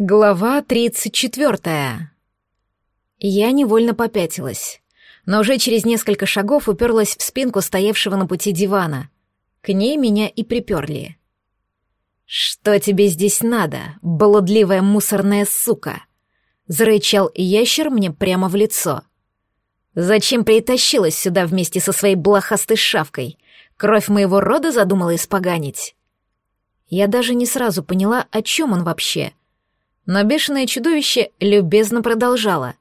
Глава тридцать четвертая. Я невольно попятилась, но уже через несколько шагов уперлась в спинку стоявшего на пути дивана. К ней меня и приперли. «Что тебе здесь надо, болудливая мусорная сука?» — зарычал ящер мне прямо в лицо. «Зачем притащилась сюда вместе со своей блохастой шавкой? Кровь моего рода задумала испоганить?» Я даже не сразу поняла, о чем он вообще — но бешеное чудовище любезно продолжало.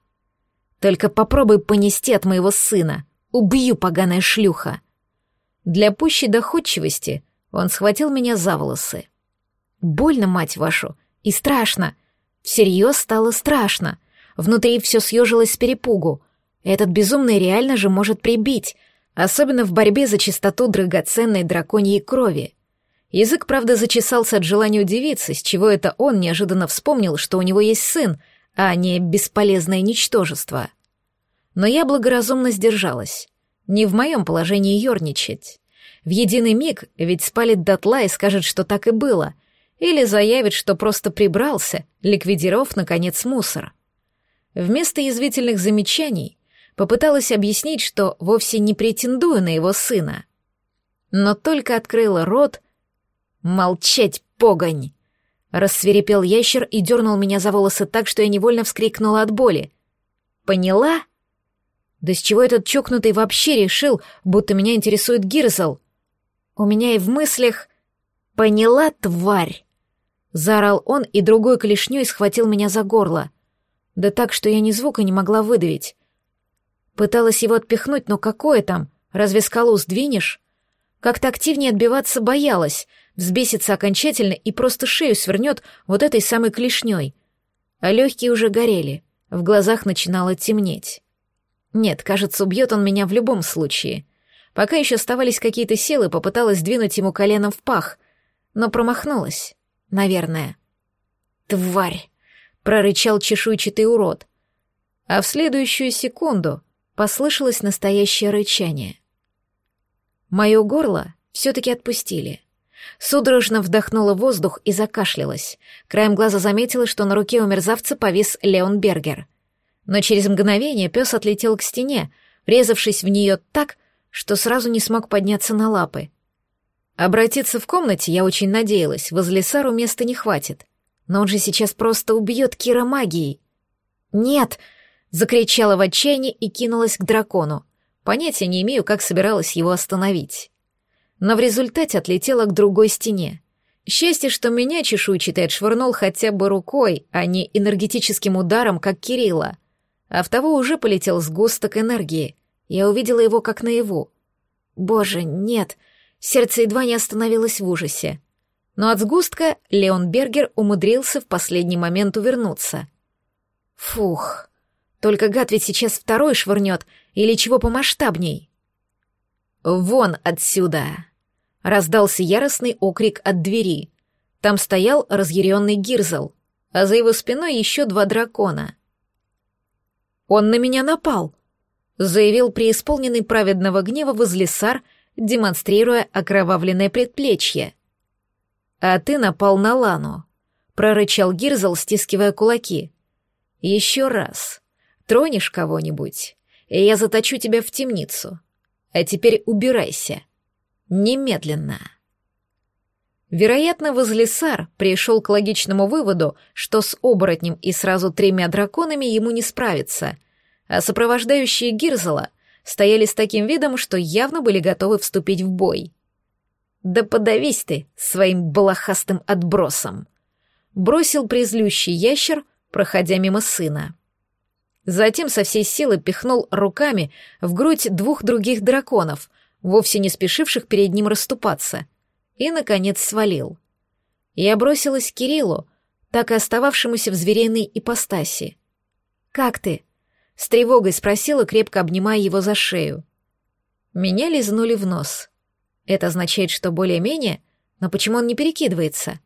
«Только попробуй понести от моего сына. Убью, поганая шлюха!» Для пущей доходчивости он схватил меня за волосы. Больно, мать вашу, и страшно. Всерьез стало страшно. Внутри все съежилось с перепугу. Этот безумный реально же может прибить, особенно в борьбе за чистоту драгоценной драконьей крови. Язык, правда, зачесался от желания удивиться, с чего это он неожиданно вспомнил, что у него есть сын, а не бесполезное ничтожество. Но я благоразумно сдержалась. Не в моем положении ерничать. В единый миг ведь спалит дотла и скажет, что так и было, или заявит, что просто прибрался, ликвидировав, наконец, мусор. Вместо язвительных замечаний попыталась объяснить, что вовсе не претендую на его сына. Но только открыла рот — «Молчать, погонь!» Рассверепел ящер и дернул меня за волосы так, что я невольно вскрикнула от боли. «Поняла?» «Да с чего этот чокнутый вообще решил, будто меня интересует Гирзл?» «У меня и в мыслях...» «Поняла, тварь!» Заорал он и другой клешней схватил меня за горло. Да так, что я ни звука не могла выдавить. Пыталась его отпихнуть, но какое там? Разве скалу сдвинешь? Как-то активнее отбиваться боялась, взбесится окончательно и просто шею свернет вот этой самой клешней. А легкие уже горели, в глазах начинало темнеть. Нет, кажется, убьет он меня в любом случае. Пока еще оставались какие-то силы, попыталась двинуть ему коленом в пах, но промахнулась, наверное. «Тварь!» — прорычал чешуйчатый урод. А в следующую секунду послышалось настоящее рычание. Мое горло все-таки отпустили — Судорожно вдохнула воздух и закашлялась. Краем глаза заметила, что на руке у мерзавца повис Леон Бергер. Но через мгновение пес отлетел к стене, врезавшись в нее так, что сразу не смог подняться на лапы. Обратиться в комнате я очень надеялась, возле Сару места не хватит. Но он же сейчас просто убьет Кира магией. «Нет!» — закричала в отчаянии и кинулась к дракону. Понятия не имею, как собиралась его остановить но в результате отлетела к другой стене. Счастье, что меня чешуйчатый отшвырнул хотя бы рукой, а не энергетическим ударом, как Кирилла. А в того уже полетел сгусток энергии. Я увидела его как наяву. Боже, нет, сердце едва не остановилось в ужасе. Но от сгустка Леон Бергер умудрился в последний момент увернуться. Фух, только гад ведь сейчас второй швырнет, или чего помасштабней. «Вон отсюда!» — раздался яростный окрик от двери. Там стоял разъяренный Гирзл, а за его спиной еще два дракона. «Он на меня напал!» — заявил преисполненный праведного гнева возлесар, демонстрируя окровавленное предплечье. «А ты напал на Лану», — прорычал Гирзл, стискивая кулаки. «Еще раз. Тронешь кого-нибудь, и я заточу тебя в темницу. А теперь убирайся. Немедленно. Вероятно, Возлесар пришел к логичному выводу, что с оборотнем и сразу тремя драконами ему не справиться, а сопровождающие Гирзела стояли с таким видом, что явно были готовы вступить в бой. «Да подавись ты своим балахастым отбросом!» бросил презлющий ящер, проходя мимо сына. Затем со всей силы пихнул руками в грудь двух других драконов, вовсе не спешивших перед ним расступаться, и, наконец, свалил. Я бросилась к Кириллу, так и остававшемуся в звериной ипостаси. «Как ты?» — с тревогой спросила, крепко обнимая его за шею. Меня лизнули в нос. Это означает, что более-менее, но почему он не перекидывается?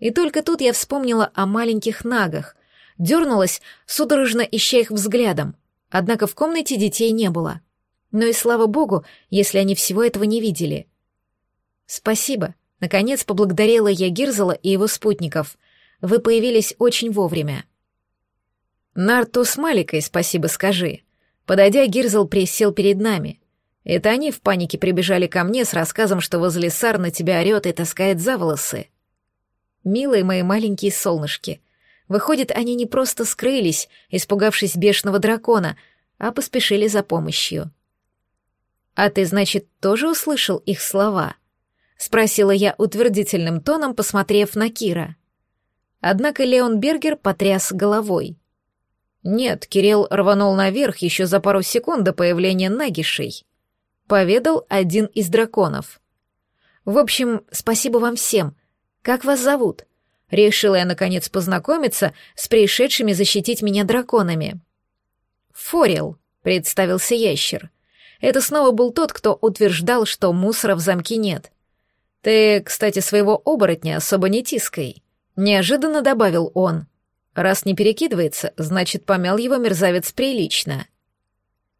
И только тут я вспомнила о маленьких нагах, дернулась, судорожно ища их взглядом. Однако в комнате детей не было. Но и слава богу, если они всего этого не видели. «Спасибо», — наконец поблагодарила я Гирзела и его спутников. вы появились очень вовремя. Нарту с Маликой спасибо скажи. Подойдя, Гирзл присел перед нами. Это они в панике прибежали ко мне с рассказом, что возле сар на тебя орёт и таскает за волосы. Милые мои маленькие солнышки. Выходит, они не просто скрылись, испугавшись бешеного дракона, а поспешили за помощью. «А ты, значит, тоже услышал их слова?» — спросила я утвердительным тоном, посмотрев на Кира. Однако Леон Бергер потряс головой. Нет, Кирилл рванул наверх еще за пару секунд до появления Нагишей. Поведал один из драконов. В общем, спасибо вам всем. Как вас зовут? Решила я, наконец, познакомиться с пришедшими защитить меня драконами. Форел, представился ящер. Это снова был тот, кто утверждал, что мусора в замке нет. Ты, кстати, своего оборотня особо не тискай. Неожиданно добавил он. Раз не перекидывается, значит, помял его мерзавец прилично.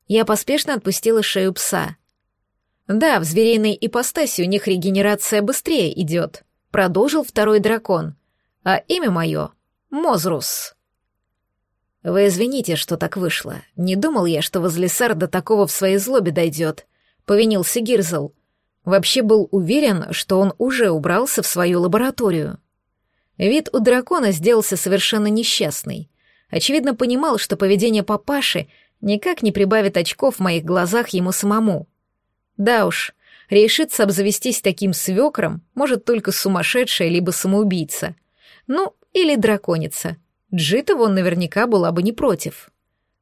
Я поспешно отпустила шею пса. Да, в звериной ипостаси у них регенерация быстрее идет, продолжил второй дракон. А имя мое — Мозрус. Вы извините, что так вышло. Не думал я, что возле до такого в своей злобе дойдет. Повинился Гирзл. Вообще был уверен, что он уже убрался в свою лабораторию. Вид у дракона сделался совершенно несчастный. Очевидно, понимал, что поведение папаши никак не прибавит очков в моих глазах ему самому. Да уж, решиться обзавестись таким свекром может только сумасшедшая либо самоубийца. Ну, или драконица. Джита вон наверняка была бы не против.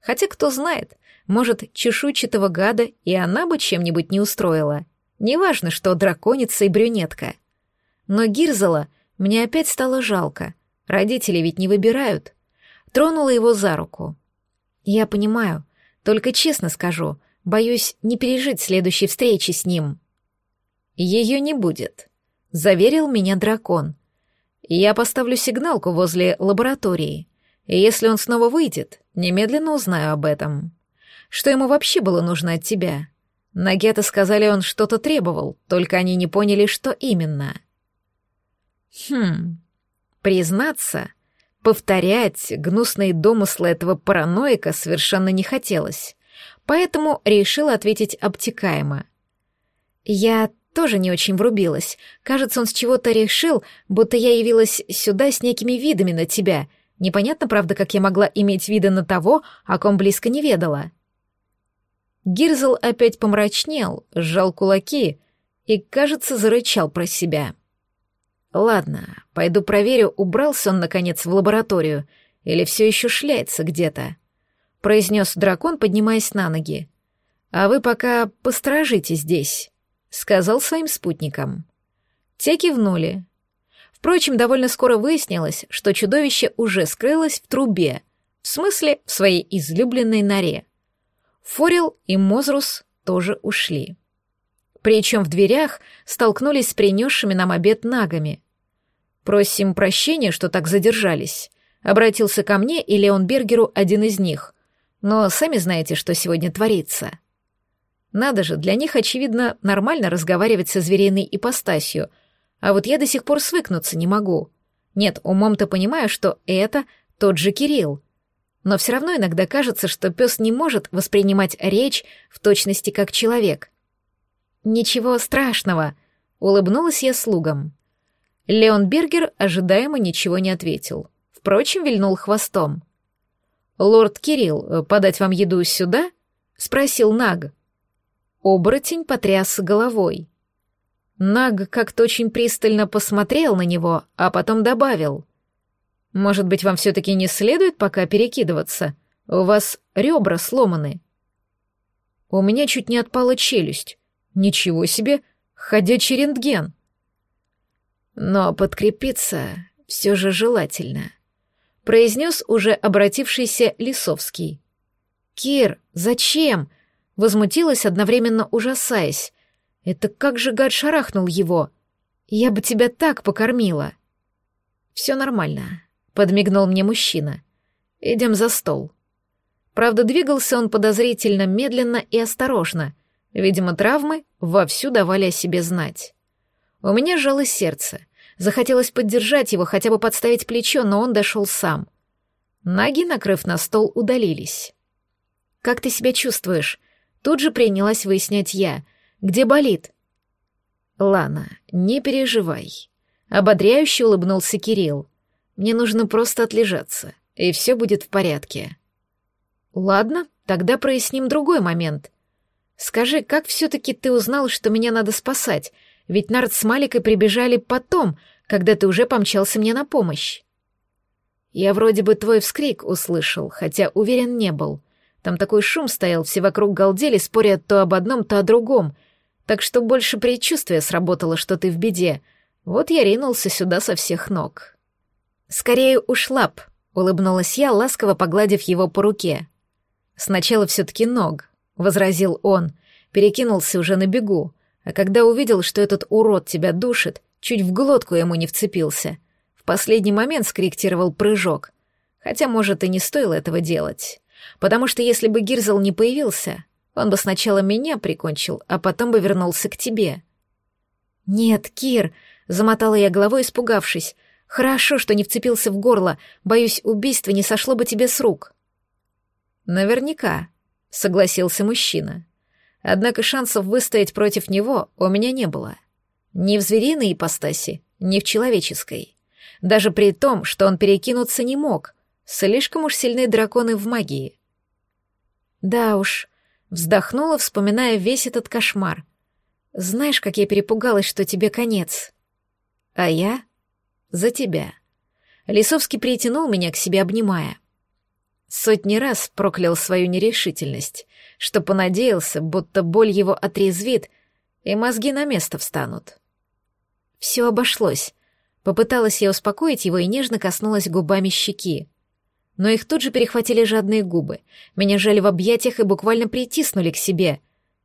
Хотя кто знает, может, чешуйчатого гада и она бы чем-нибудь не устроила. Неважно, что драконица и брюнетка. Но Гирзала мне опять стало жалко. Родители ведь не выбирают. Тронула его за руку. Я понимаю, только честно скажу, боюсь не пережить следующей встречи с ним. Ее не будет, заверил меня дракон. Я поставлю сигналку возле лаборатории. И если он снова выйдет, немедленно узнаю об этом. Что ему вообще было нужно от тебя? На Гетто сказали, он что-то требовал, только они не поняли, что именно. Хм, признаться, повторять гнусные домыслы этого параноика совершенно не хотелось, поэтому решила ответить обтекаемо. Я тоже не очень врубилась. Кажется, он с чего-то решил, будто я явилась сюда с некими видами на тебя. Непонятно, правда, как я могла иметь виды на того, о ком близко не ведала. Гирзл опять помрачнел, сжал кулаки и, кажется, зарычал про себя. — Ладно, пойду проверю, убрался он, наконец, в лабораторию или все еще шляется где-то, произнес дракон, поднимаясь на ноги. А вы пока посторожите здесь, сказал своим спутникам. Те кивнули. Впрочем, довольно скоро выяснилось, что чудовище уже скрылось в трубе, в смысле, в своей излюбленной норе. Форел и Мозрус тоже ушли. Причем в дверях столкнулись с принесшими нам обед нагами. «Просим прощения, что так задержались», — обратился ко мне и Леон Бергеру один из них. «Но сами знаете, что сегодня творится». Надо же, для них, очевидно, нормально разговаривать со звериной ипостасью, а вот я до сих пор свыкнуться не могу. Нет, умом-то понимаю, что это тот же Кирилл. Но все равно иногда кажется, что пес не может воспринимать речь в точности как человек. «Ничего страшного», — улыбнулась я слугам. Леон Бергер ожидаемо ничего не ответил. Впрочем, вильнул хвостом. «Лорд Кирилл, подать вам еду сюда?» — спросил Наг. Оборотень потряс головой. Наг как-то очень пристально посмотрел на него, а потом добавил. «Может быть, вам все-таки не следует пока перекидываться? У вас ребра сломаны». У меня чуть не отпала челюсть. Ничего себе, ходячий рентген но подкрепиться все же желательно», — произнес уже обратившийся Лисовский. «Кир, зачем?» — возмутилась, одновременно ужасаясь. «Это как же гад шарахнул его? Я бы тебя так покормила!» «Все нормально», — подмигнул мне мужчина. «Идем за стол». Правда, двигался он подозрительно медленно и осторожно. Видимо, травмы вовсю давали о себе знать. У меня сжалось сердце. Захотелось поддержать его, хотя бы подставить плечо, но он дошел сам. Наги, накрыв на стол, удалились. «Как ты себя чувствуешь?» Тут же принялась выяснять я. «Где болит?» «Лана, не переживай», — ободряюще улыбнулся Кирилл. «Мне нужно просто отлежаться, и все будет в порядке». «Ладно, тогда проясним другой момент. Скажи, как все-таки ты узнал, что меня надо спасать? Ведь Нард с Маликой прибежали потом, когда ты уже помчался мне на помощь». «Я вроде бы твой вскрик услышал, хотя уверен не был. Там такой шум стоял, все вокруг галдели, споря то об одном, то о другом. Так что больше предчувствие сработало, что ты в беде. Вот я ринулся сюда со всех ног. Скорее ушла б, улыбнулась я, ласково погладив его по руке. Сначала все-таки ног, возразил он, перекинулся уже на бегу, а когда увидел, что этот урод тебя душит, чуть в глотку ему не вцепился. В последний момент скорректировал прыжок. Хотя, может, и не стоило этого делать. Потому что если бы Гирзел не появился, он бы сначала меня прикончил, а потом бы вернулся к тебе. «Нет, Кир», — замотала я головой, испугавшись. «Хорошо, что не вцепился в горло. Боюсь, убийство не сошло бы тебе с рук». «Наверняка», — согласился мужчина. Однако шансов выстоять против него у меня не было. Ни в звериной ипостаси, ни в человеческой. Даже при том, что он перекинуться не мог, Слишком уж сильные драконы в магии. Да уж, вздохнула, вспоминая весь этот кошмар. Знаешь, как я перепугалась, что тебе конец. А я за тебя. Лисовский притянул меня к себе, обнимая. Сотни раз проклял свою нерешительность, что понадеялся, будто боль его отрезвит, и мозги на место встанут. Все обошлось. Попыталась я успокоить его и нежно коснулась губами щеки но их тут же перехватили жадные губы. Меня жали в объятиях и буквально притиснули к себе.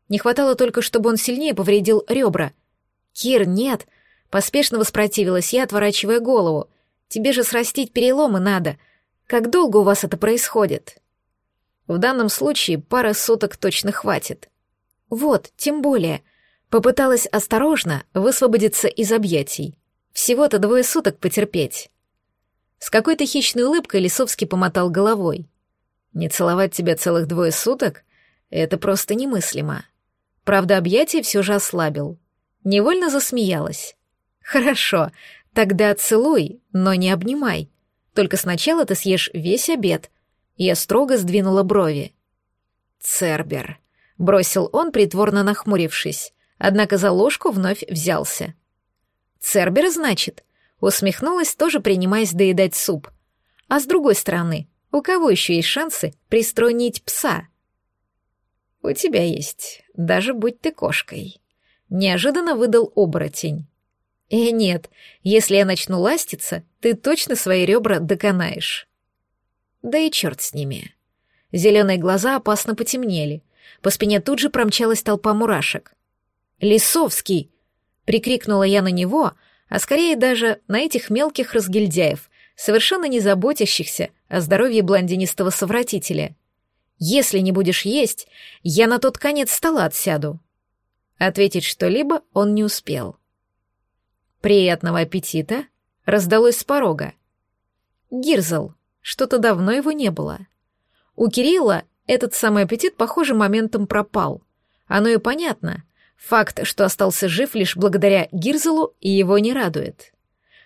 Не хватало только, чтобы он сильнее повредил ребра. «Кир, нет!» — поспешно воспротивилась я, отворачивая голову. «Тебе же срастить переломы надо. Как долго у вас это происходит?» «В данном случае пара суток точно хватит». «Вот, тем более». Попыталась осторожно высвободиться из объятий. Всего-то двое суток потерпеть. С какой-то хищной улыбкой Лисовский помотал головой. «Не целовать тебя целых двое суток? Это просто немыслимо». Правда, объятие все же ослабил. Невольно засмеялась. «Хорошо, тогда целуй, но не обнимай. Только сначала ты съешь весь обед». Я строго сдвинула брови. «Цербер», — бросил он, притворно нахмурившись, однако за ложку вновь взялся. «Цербер, значит?» Усмехнулась, тоже принимаясь доедать суп. А с другой стороны, у кого еще есть шансы пристроить пса? У тебя есть, даже будь ты кошкой. Неожиданно выдал оборотень. Э, нет, если я начну ластиться, ты точно свои ребра доконаешь. Да и черт с ними. Зеленые глаза опасно потемнели. По спине тут же промчалась толпа мурашек. «Лисовский!» — прикрикнула я на него, а скорее даже на этих мелких разгильдяев, совершенно не заботящихся о здоровье блондинистого совратителя. «Если не будешь есть, я на тот конец стола отсяду». Ответить что-либо он не успел. «Приятного аппетита!» раздалось с порога. Гирзл, что-то давно его не было. У Кирилла этот самый аппетит, похоже, моментом пропал. Оно и понятно. Факт, что остался жив лишь благодаря Гирзелу, его не радует.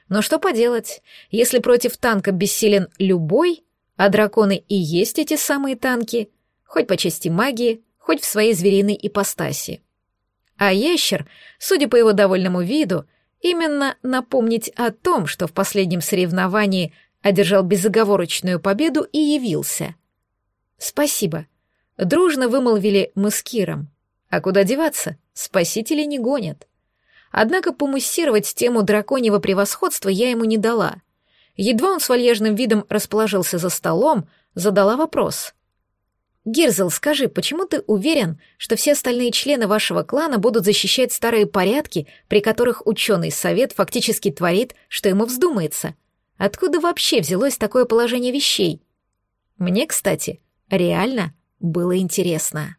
Но что поделать, если против танка бессилен любой, а драконы и есть эти самые танки, хоть по части магии, хоть в своей звериной ипостаси. А ящер, судя по его довольному виду, именно напомнить о том, что в последнем соревновании одержал безоговорочную победу и явился. «Спасибо», — дружно вымолвили мы с Киром. «А куда деваться?» Спасители не гонят. Однако помуссировать тему драконьего превосходства я ему не дала. Едва он с вальяжным видом расположился за столом, задала вопрос. «Гирзел, скажи, почему ты уверен, что все остальные члены вашего клана будут защищать старые порядки, при которых ученый совет фактически творит, что ему вздумается? Откуда вообще взялось такое положение вещей?» Мне, кстати, реально было интересно.